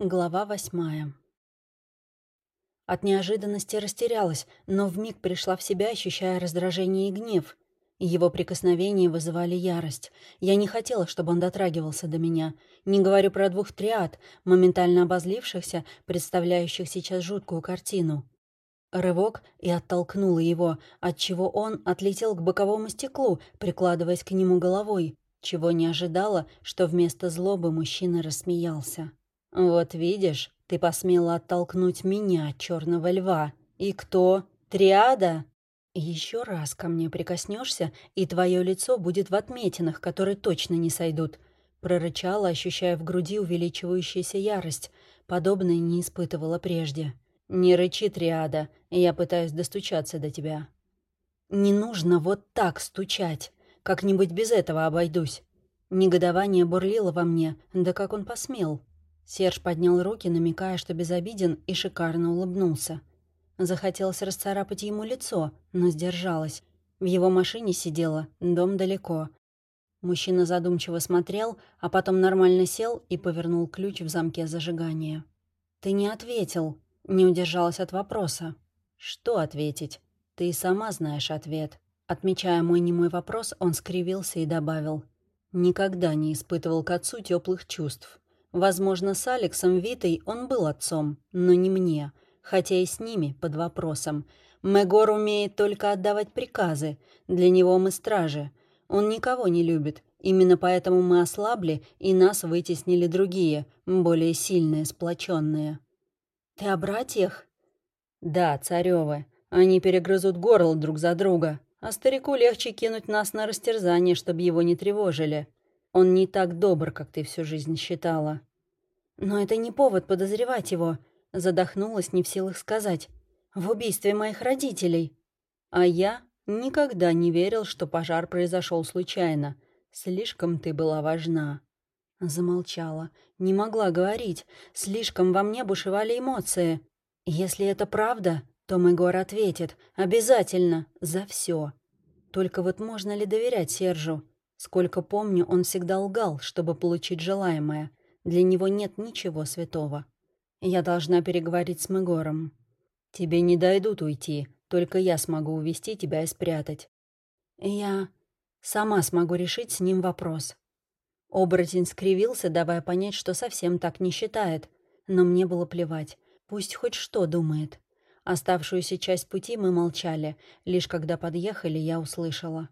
Глава восьмая. От неожиданности растерялась, но вмиг пришла в себя, ощущая раздражение и гнев. Его прикосновения вызывали ярость. Я не хотела, чтобы он дотрагивался до меня. Не говорю про двух триад, моментально обозлившихся, представляющих сейчас жуткую картину. Рывок и оттолкнула его, отчего он отлетел к боковому стеклу, прикладываясь к нему головой, чего не ожидала, что вместо злобы мужчина рассмеялся. «Вот видишь, ты посмела оттолкнуть меня, черного льва. И кто? Триада?» «Еще раз ко мне прикоснешься, и твое лицо будет в отметинах, которые точно не сойдут», — прорычала, ощущая в груди увеличивающуюся ярость. Подобное не испытывала прежде. «Не рычи, Триада, я пытаюсь достучаться до тебя». «Не нужно вот так стучать. Как-нибудь без этого обойдусь». Негодование бурлило во мне, да как он посмел. Серж поднял руки, намекая, что безобиден, и шикарно улыбнулся. Захотелось расцарапать ему лицо, но сдержалась. В его машине сидела, дом далеко. Мужчина задумчиво смотрел, а потом нормально сел и повернул ключ в замке зажигания. «Ты не ответил», — не удержалась от вопроса. «Что ответить? Ты и сама знаешь ответ». Отмечая мой немой вопрос, он скривился и добавил. «Никогда не испытывал к отцу теплых чувств. Возможно, с Алексом Витой он был отцом, но не мне, хотя и с ними под вопросом. Мегор умеет только отдавать приказы, для него мы стражи. Он никого не любит, именно поэтому мы ослабли, и нас вытеснили другие, более сильные, сплоченные. «Ты о братьях?» «Да, царевы. Они перегрызут горло друг за друга, а старику легче кинуть нас на растерзание, чтобы его не тревожили. Он не так добр, как ты всю жизнь считала. Но это не повод подозревать его. Задохнулась, не в силах сказать. В убийстве моих родителей. А я никогда не верил, что пожар произошел случайно. Слишком ты была важна. Замолчала. Не могла говорить. Слишком во мне бушевали эмоции. Если это правда, то Мэгор ответит. Обязательно. За все. Только вот можно ли доверять Сержу? Сколько помню, он всегда лгал, чтобы получить желаемое. Для него нет ничего святого. Я должна переговорить с Мегором. Тебе не дойдут уйти, только я смогу увести тебя и спрятать. Я сама смогу решить с ним вопрос. Оборотень скривился, давая понять, что совсем так не считает. Но мне было плевать. Пусть хоть что думает. Оставшуюся часть пути мы молчали. Лишь когда подъехали, я услышала.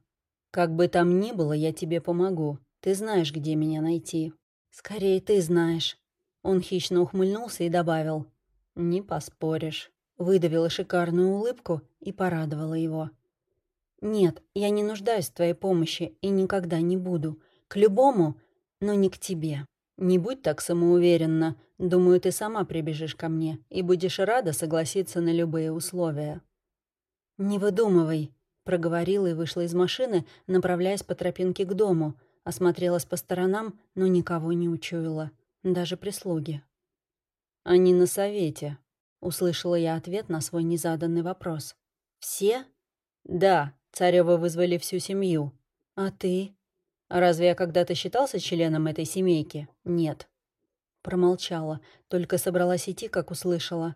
Как бы там ни было, я тебе помогу. Ты знаешь, где меня найти». «Скорее ты знаешь». Он хищно ухмыльнулся и добавил. «Не поспоришь». Выдавила шикарную улыбку и порадовала его. «Нет, я не нуждаюсь в твоей помощи и никогда не буду. К любому, но не к тебе. Не будь так самоуверенна. Думаю, ты сама прибежишь ко мне и будешь рада согласиться на любые условия». «Не выдумывай», Проговорила и вышла из машины, направляясь по тропинке к дому. Осмотрелась по сторонам, но никого не учуяла. Даже прислуги. «Они на совете», — услышала я ответ на свой незаданный вопрос. «Все?» «Да, Царёва вызвали всю семью». «А ты?» «Разве я когда-то считался членом этой семейки?» «Нет». Промолчала, только собралась идти, как услышала.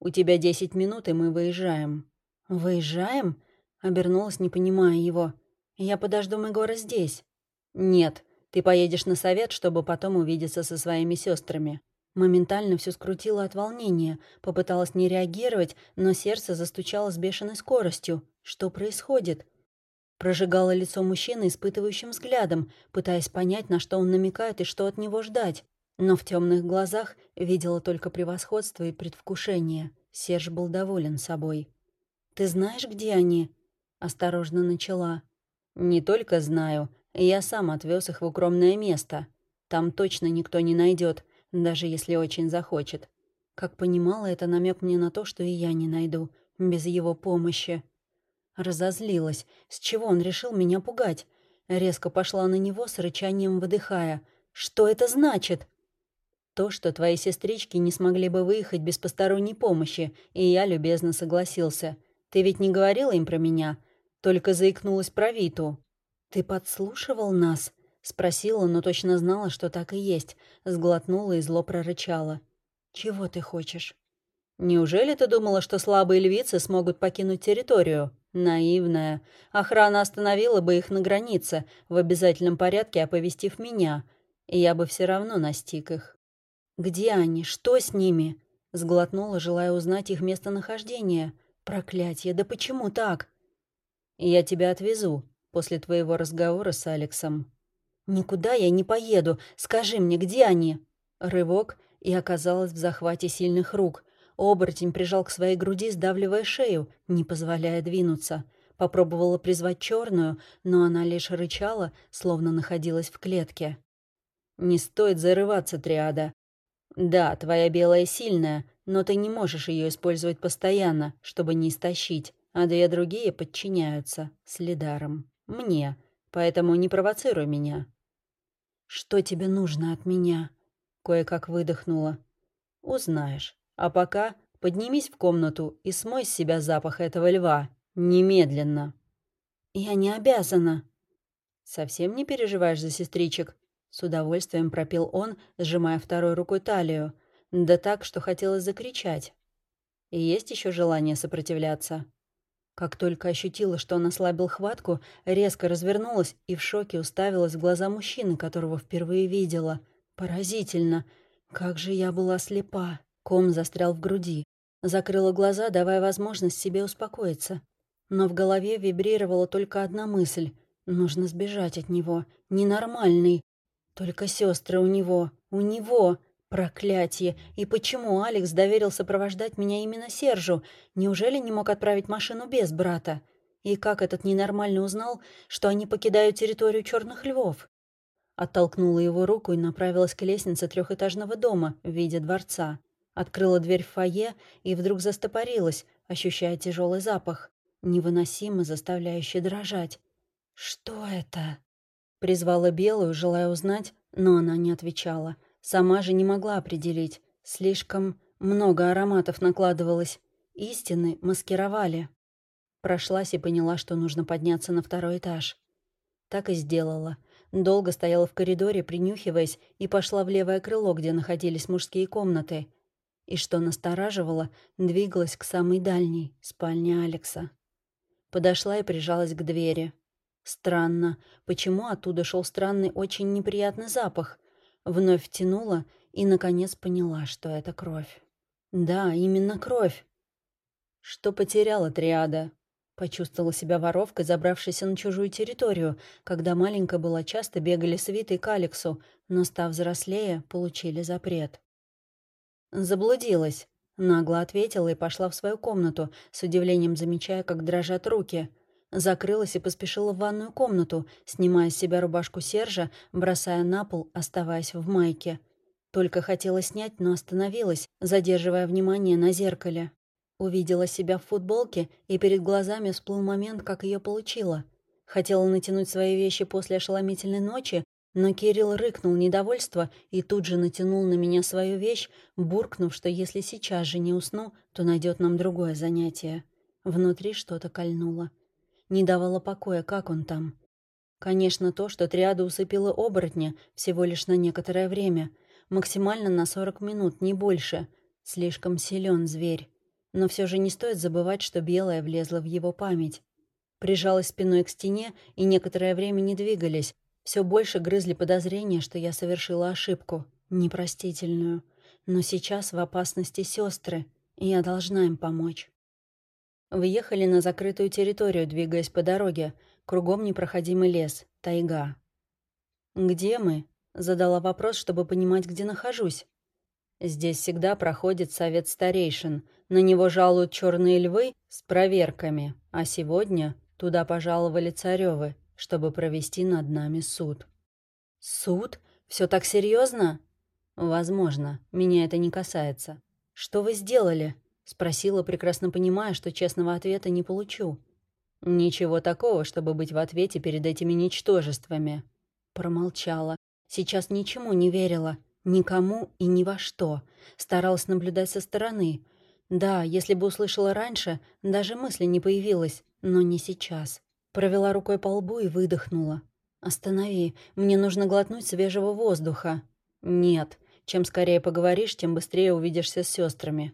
«У тебя десять минут, и мы выезжаем». «Выезжаем?» Обернулась, не понимая его. «Я подожду Мегора здесь». «Нет, ты поедешь на совет, чтобы потом увидеться со своими сестрами. Моментально все скрутило от волнения. Попыталась не реагировать, но сердце застучало с бешеной скоростью. Что происходит? Прожигала лицо мужчины испытывающим взглядом, пытаясь понять, на что он намекает и что от него ждать. Но в темных глазах видела только превосходство и предвкушение. Серж был доволен собой. «Ты знаешь, где они?» Осторожно начала. «Не только знаю, я сам отвез их в укромное место. Там точно никто не найдет, даже если очень захочет. Как понимала, это намек мне на то, что и я не найду, без его помощи. Разозлилась. С чего он решил меня пугать? Резко пошла на него с рычанием выдыхая. «Что это значит?» «То, что твои сестрички не смогли бы выехать без посторонней помощи, и я любезно согласился. Ты ведь не говорила им про меня? Только заикнулась про Виту. «Ты подслушивал нас?» Спросила, но точно знала, что так и есть. Сглотнула и зло прорычала. «Чего ты хочешь?» «Неужели ты думала, что слабые львицы смогут покинуть территорию? Наивная. Охрана остановила бы их на границе, в обязательном порядке оповестив меня, и я бы все равно настиг их». «Где они? Что с ними?» Сглотнула, желая узнать их местонахождение. «Проклятье, да почему так?» «Я тебя отвезу после твоего разговора с Алексом». «Никуда я не поеду. Скажи мне, где они?» Рывок, и оказалась в захвате сильных рук. Оборотень прижал к своей груди, сдавливая шею, не позволяя двинуться. Попробовала призвать черную, но она лишь рычала, словно находилась в клетке. «Не стоит зарываться, Триада. Да, твоя белая сильная, но ты не можешь ее использовать постоянно, чтобы не истощить, а две другие подчиняются, с Лидаром, мне, поэтому не провоцируй меня». «Что тебе нужно от меня?» Кое-как выдохнула. «Узнаешь. А пока поднимись в комнату и смой с себя запах этого льва. Немедленно». «Я не обязана». «Совсем не переживаешь за сестричек?» С удовольствием пропил он, сжимая второй рукой талию. Да так, что хотелось закричать. «И есть еще желание сопротивляться?» Как только ощутила, что он ослабил хватку, резко развернулась и в шоке уставилась в глаза мужчины, которого впервые видела — Поразительно. Как же я была слепа. Ком застрял в груди. Закрыла глаза, давая возможность себе успокоиться. Но в голове вибрировала только одна мысль. Нужно сбежать от него. Ненормальный. Только сестры у него. У него. Проклятие! И почему Алекс доверил сопровождать меня именно Сержу? Неужели не мог отправить машину без брата? И как этот ненормальный узнал, что они покидают территорию черных львов? Оттолкнула его руку и направилась к лестнице трехэтажного дома в виде дворца. Открыла дверь в фойе и вдруг застопорилась, ощущая тяжелый запах, невыносимо заставляющий дрожать. «Что это?» Призвала Белую, желая узнать, но она не отвечала. Сама же не могла определить. Слишком много ароматов накладывалось. Истины маскировали. Прошлась и поняла, что нужно подняться на второй этаж. Так и сделала. Долго стояла в коридоре, принюхиваясь, и пошла в левое крыло, где находились мужские комнаты. И что настораживало, двигалась к самой дальней, спальне Алекса. Подошла и прижалась к двери. Странно, почему оттуда шел странный, очень неприятный запах. Вновь втянула и, наконец, поняла, что это кровь. Да, именно кровь. Что потеряла триада? Почувствовала себя воровкой, забравшейся на чужую территорию. Когда маленькая была, часто бегали свиты к Алексу, но, став взрослее, получили запрет. «Заблудилась», — нагло ответила и пошла в свою комнату, с удивлением замечая, как дрожат руки. Закрылась и поспешила в ванную комнату, снимая с себя рубашку Сержа, бросая на пол, оставаясь в майке. Только хотела снять, но остановилась, задерживая внимание на зеркале. Увидела себя в футболке, и перед глазами всплыл момент, как ее получила. Хотела натянуть свои вещи после ошеломительной ночи, но Кирилл рыкнул недовольство и тут же натянул на меня свою вещь, буркнув, что если сейчас же не усну, то найдет нам другое занятие. Внутри что-то кольнуло. Не давало покоя, как он там. Конечно, то, что триада усыпила оборотня всего лишь на некоторое время, максимально на 40 минут, не больше. Слишком силен зверь. Но все же не стоит забывать, что белая влезла в его память. Прижалась спиной к стене и некоторое время не двигались. Все больше грызли подозрения, что я совершила ошибку, непростительную. Но сейчас в опасности сестры, и я должна им помочь. Въехали на закрытую территорию, двигаясь по дороге. Кругом непроходимый лес, тайга. «Где мы?» — задала вопрос, чтобы понимать, где нахожусь. Здесь всегда проходит совет старейшин. На него жалуют черные львы с проверками. А сегодня туда пожаловали царевы, чтобы провести над нами суд. Суд? Все так серьезно? Возможно, меня это не касается. Что вы сделали? Спросила, прекрасно понимая, что честного ответа не получу. Ничего такого, чтобы быть в ответе перед этими ничтожествами. Промолчала. Сейчас ничему не верила. Никому и ни во что. Старалась наблюдать со стороны. Да, если бы услышала раньше, даже мысли не появилось, но не сейчас. Провела рукой по лбу и выдохнула. «Останови, мне нужно глотнуть свежего воздуха». «Нет, Чем скорее поговоришь, тем быстрее увидишься с сестрами.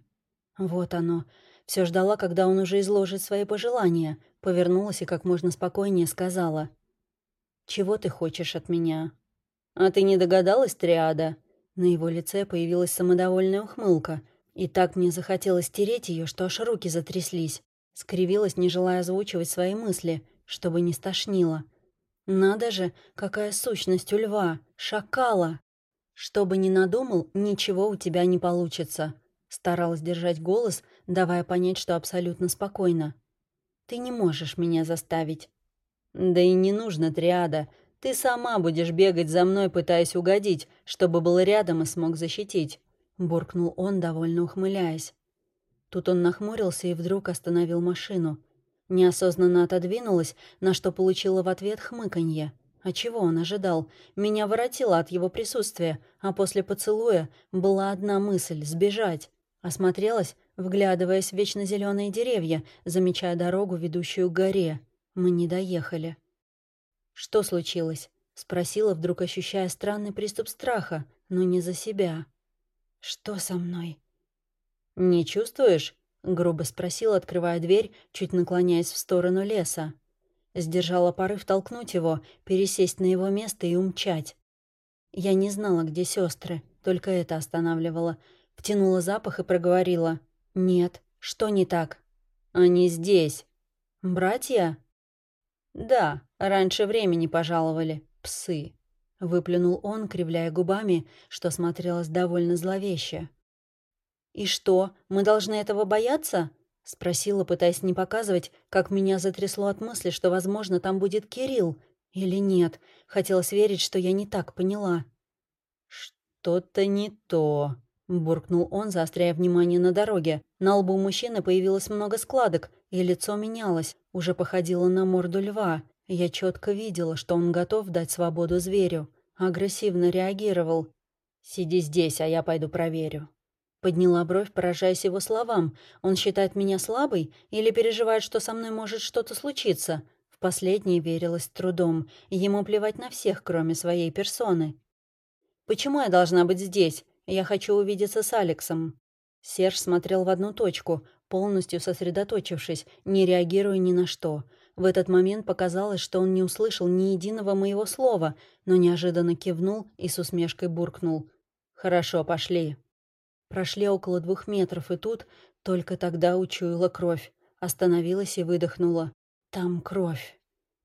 Вот оно. Все ждала, когда он уже изложит свои пожелания. Повернулась и как можно спокойнее сказала. «Чего ты хочешь от меня?» «А ты не догадалась, Триада?» На его лице появилась самодовольная ухмылка. И так мне захотелось стереть ее, что аж руки затряслись. Скривилась, не желая озвучивать свои мысли, чтобы не стошнило. «Надо же, какая сущность у льва! Шакала!» «Что бы ни надумал, ничего у тебя не получится», Старалась держать голос, давая понять, что абсолютно спокойно. «Ты не можешь меня заставить». «Да и не нужно, Триада. Ты сама будешь бегать за мной, пытаясь угодить, чтобы был рядом и смог защитить», — буркнул он, довольно ухмыляясь. Тут он нахмурился и вдруг остановил машину. Неосознанно отодвинулась, на что получила в ответ хмыканье. А чего он ожидал? Меня воротило от его присутствия, а после поцелуя была одна мысль — сбежать. Осмотрелась, вглядываясь в вечно зеленые деревья, замечая дорогу, ведущую к горе. Мы не доехали. «Что случилось?» — спросила, вдруг ощущая странный приступ страха, но не за себя. «Что со мной?» «Не чувствуешь?» — грубо спросил, открывая дверь, чуть наклоняясь в сторону леса. Сдержала порыв толкнуть его, пересесть на его место и умчать. Я не знала, где сестры, только это останавливало — Втянула запах и проговорила. «Нет, что не так?» «Они здесь». «Братья?» «Да, раньше времени пожаловали. Псы». Выплюнул он, кривляя губами, что смотрелось довольно зловеще. «И что, мы должны этого бояться?» — спросила, пытаясь не показывать, как меня затрясло от мысли, что, возможно, там будет Кирилл. Или нет. Хотелось верить, что я не так поняла. «Что-то не то», Буркнул он, заостряя внимание на дороге. На лбу мужчины появилось много складок, и лицо менялось, уже походило на морду льва. Я четко видела, что он готов дать свободу зверю. Агрессивно реагировал. «Сиди здесь, а я пойду проверю». Подняла бровь, поражаясь его словам. Он считает меня слабой или переживает, что со мной может что-то случиться? В последнее верилось трудом. Ему плевать на всех, кроме своей персоны. «Почему я должна быть здесь? Я хочу увидеться с Алексом». Серж смотрел в одну точку, полностью сосредоточившись, не реагируя ни на что. В этот момент показалось, что он не услышал ни единого моего слова, но неожиданно кивнул и с усмешкой буркнул. «Хорошо, пошли». Прошли около двух метров, и тут только тогда учуяла кровь. Остановилась и выдохнула. «Там кровь».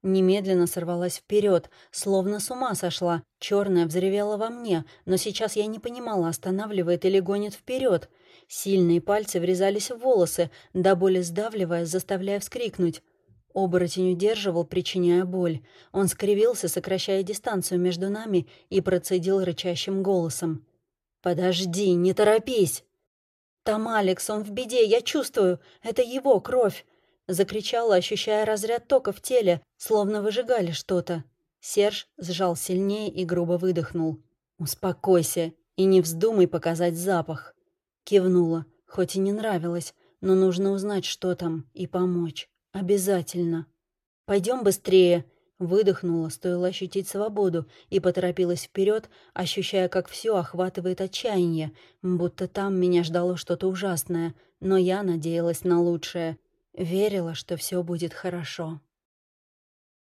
Немедленно сорвалась вперед, словно с ума сошла. Черная взревела во мне, но сейчас я не понимала, останавливает или гонит вперед. Сильные пальцы врезались в волосы, до боли сдавливая, заставляя вскрикнуть. Оборотень удерживал, причиняя боль. Он скривился, сокращая дистанцию между нами, и процедил рычащим голосом. «Подожди, не торопись!» «Там Алекс, он в беде, я чувствую. Это его кровь. Закричала, ощущая разряд тока в теле, словно выжигали что-то. Серж сжал сильнее и грубо выдохнул. «Успокойся и не вздумай показать запах». Кивнула, хоть и не нравилось, но нужно узнать, что там, и помочь. Обязательно. Пойдем быстрее!» Выдохнула, стоило ощутить свободу, и поторопилась вперед, ощущая, как все охватывает отчаяние, будто там меня ждало что-то ужасное, но я надеялась на лучшее. Верила, что все будет хорошо.